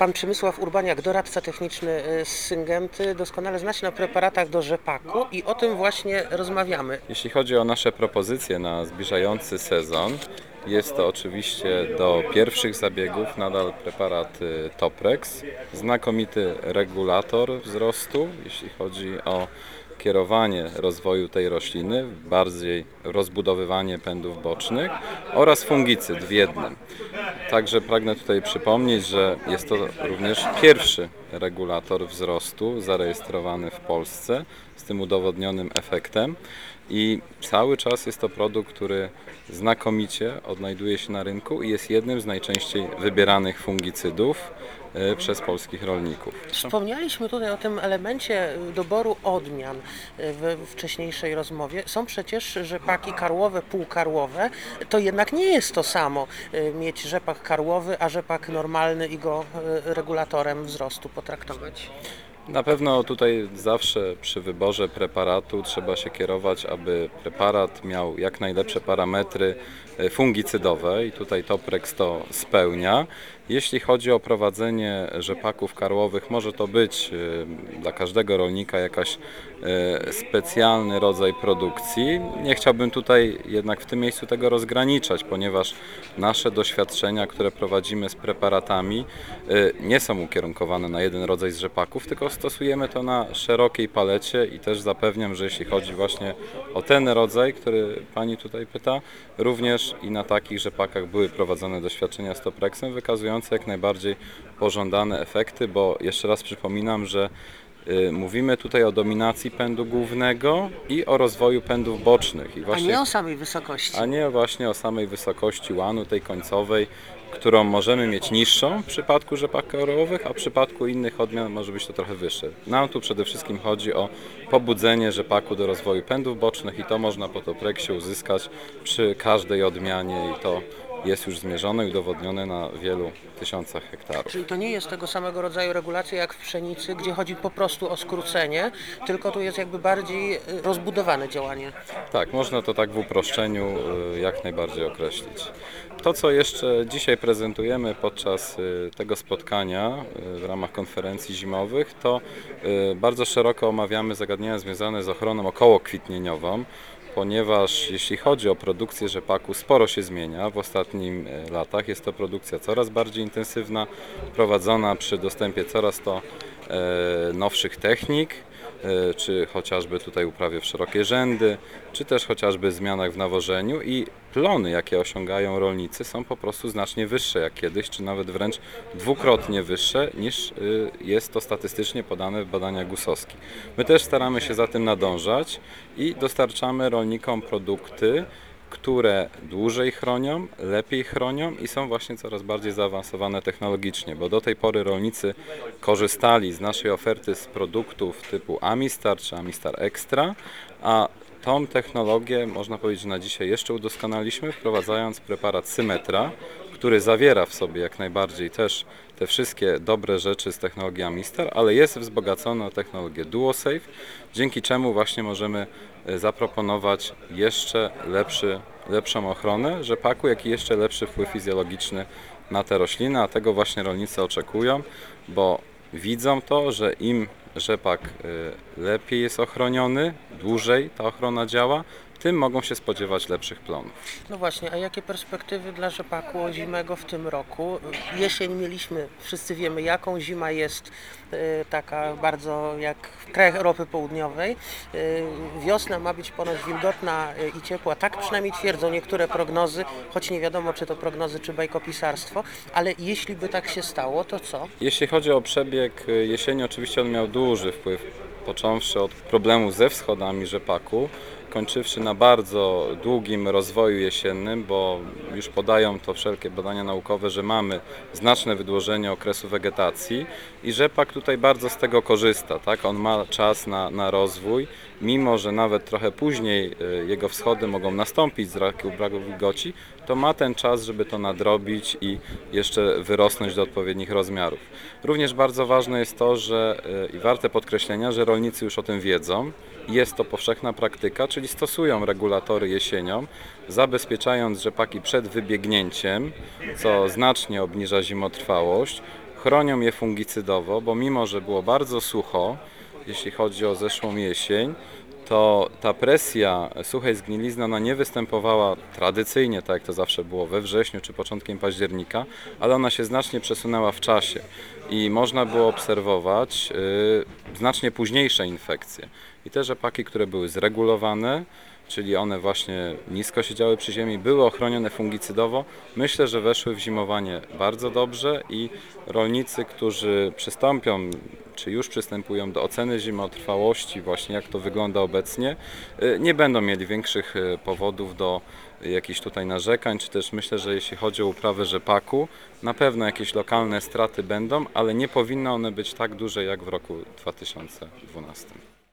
Pan Przemysław Urbaniak, doradca techniczny y, z Syngenty, doskonale zna się na preparatach do rzepaku i o tym właśnie rozmawiamy. Jeśli chodzi o nasze propozycje na zbliżający sezon, jest to oczywiście do pierwszych zabiegów nadal preparat y, Toprex, znakomity regulator wzrostu, jeśli chodzi o kierowanie rozwoju tej rośliny, bardziej rozbudowywanie pędów bocznych oraz fungicyd w jednym. Także pragnę tutaj przypomnieć, że jest to również pierwszy regulator wzrostu zarejestrowany w Polsce z tym udowodnionym efektem i cały czas jest to produkt, który znakomicie odnajduje się na rynku i jest jednym z najczęściej wybieranych fungicydów e, przez polskich rolników. Wspomnieliśmy tutaj o tym elemencie y, doboru odmian y, we wcześniejszej rozmowie. Są przecież rzepaki karłowe, półkarłowe. To jednak nie jest to samo y, mieć rzepak karłowy, a rzepak normalny i go regulatorem wzrostu potraktować. Na pewno tutaj zawsze przy wyborze preparatu trzeba się kierować, aby preparat miał jak najlepsze parametry e, fungicydowe i tutaj Toprex to spełnia. Jeśli chodzi o prowadzenie rzepaków karłowych, może to być e, dla każdego rolnika jakaś e, specjalny rodzaj produkcji. Nie chciałbym tutaj jednak w tym miejscu tego rozgraniczać, ponieważ nasze doświadczenia, które prowadzimy z preparatami, y, nie są ukierunkowane na jeden rodzaj z rzepaków, tylko stosujemy to na szerokiej palecie i też zapewniam, że jeśli chodzi właśnie o ten rodzaj, który Pani tutaj pyta, również i na takich rzepakach były prowadzone doświadczenia z Toprexem, wykazujące jak najbardziej pożądane efekty, bo jeszcze raz przypominam, że y, Mówimy tutaj o dominacji pędu głównego i o rozwoju pędów bocznych. I A właśnie nie o samej wysokości. a nie właśnie o samej wysokości łanu, tej końcowej, którą możemy mieć niższą w przypadku rzepak karłowych, a w przypadku innych odmian może być to trochę wyższe. Nam tu przede wszystkim chodzi o pobudzenie rzepaku do rozwoju pędów bocznych i to można po Toprexie uzyskać przy każdej odmianie i to jest już zmierzone i udowodnione na wielu tysiącach hektarów. Czyli to nie jest tego samego rodzaju regulacja jak w pszenicy, gdzie chodzi po prostu o skrócenie, tylko tu jest jakby bardziej y, rozbudowane działanie. Tak, można to tak w uproszczeniu y, jak najbardziej określić. To, co jeszcze dzisiaj prezentujemy podczas y, tego spotkania w ramach konferencji zimowych, to bardzo szeroko omawiamy zagadnienia związane z ochroną okołokwitnieniową, ponieważ jeśli chodzi o produkcję rzepaku, sporo się zmienia w ostatnim y, latach. Jest to produkcja coraz bardziej intensywna, prowadzona przy dostępie coraz to e, nowszych technik, e, czy chociażby tutaj uprawie w szerokie rzędy, czy też chociażby zmianach w nawożeniu i plony, jakie osiągają rolnicy są po prostu znacznie wyższe jak kiedyś, czy nawet wręcz dwukrotnie wyższe niż y, jest to statystycznie podane w badaniach gusowskich. My też staramy się za tym nadążać i dostarczamy rolnikom produkty, które dłużej chronią, lepiej chronią i są właśnie coraz bardziej zaawansowane technologicznie, bo do tej pory rolnicy korzystali z naszej oferty z produktów typu Amistar czy Amistar Extra, a tą technologię można powiedzieć, że na dzisiaj jeszcze udoskonaliśmy, wprowadzając preparat Symetra, który zawiera w sobie jak najbardziej też te wszystkie dobre rzeczy z technologii Amistar, ale jest wzbogacony o technologię DuoSafe, dzięki czemu właśnie możemy e, zaproponować jeszcze lepszy, lepszą ochronę rzepaku, jak i jeszcze lepszy wpływ fizjologiczny na te rośliny, a tego właśnie rolnicy oczekują, bo widzą to, że im rzepak y, lepiej jest ochroniony, dłużej ta ochrona działa, tym mogą się spodziewać lepszych plonów. No właśnie, a jakie perspektywy dla rzepaku zimego w tym roku? Jesień mieliśmy, wszyscy wiemy jaką, zima jest y, taka bardzo jak w krajach Europy Południowej. Y, wiosna ma być ponoć wilgotna y, i ciepła, tak przynajmniej twierdzą niektóre prognozy, choć nie wiadomo czy to prognozy czy bajkopisarstwo, ale jeśli by tak się stało, to co? Jeśli chodzi o przebieg jesieni, oczywiście on miał duży wpływ, począwszy od problemów ze wschodami rzepaku, kończywszy na bardzo długim rozwoju jesiennym, bo już podają to wszelkie badania naukowe, że mamy znaczne wydłużenie okresu wegetacji i rzepak tutaj bardzo z tego korzysta. Tak? On ma czas na, na rozwój, mimo że nawet trochę później y, jego wschody mogą nastąpić z raku braku wilgoci, to ma ten czas, żeby to nadrobić i jeszcze wyrosnąć do odpowiednich rozmiarów. Również bardzo ważne jest to, że y, i warte podkreślenia, że rolnicy już o tym wiedzą. Jest to powszechna praktyka, czyli stosują regulatory jesienią, zabezpieczając rzepaki przed wybiegnięciem, co znacznie obniża zimotrwałość. chronią je fungicydowo, bo mimo, że było bardzo sucho, jeśli chodzi o zeszłą jesień, to ta presja suchej zgnilizny ona nie występowała tradycyjnie, tak jak to zawsze było we wrześniu czy początkiem października, ale ona się znacznie przesunęła w czasie i można było obserwować y, znacznie późniejsze infekcje. I te rzepaki, które były zregulowane, czyli one właśnie nisko siedziały przy ziemi, były ochronione fungicydowo, myślę, że weszły w zimowanie bardzo dobrze i rolnicy, którzy przystąpią czy już przystępują do oceny zimotrwałości, właśnie jak to wygląda obecnie, y, nie będą mieli większych y, powodów do jakichś tutaj narzekań, czy też myślę, że jeśli chodzi o uprawę rzepaku, na pewno jakieś lokalne straty będą, ale nie powinny one być tak duże jak w roku 2012.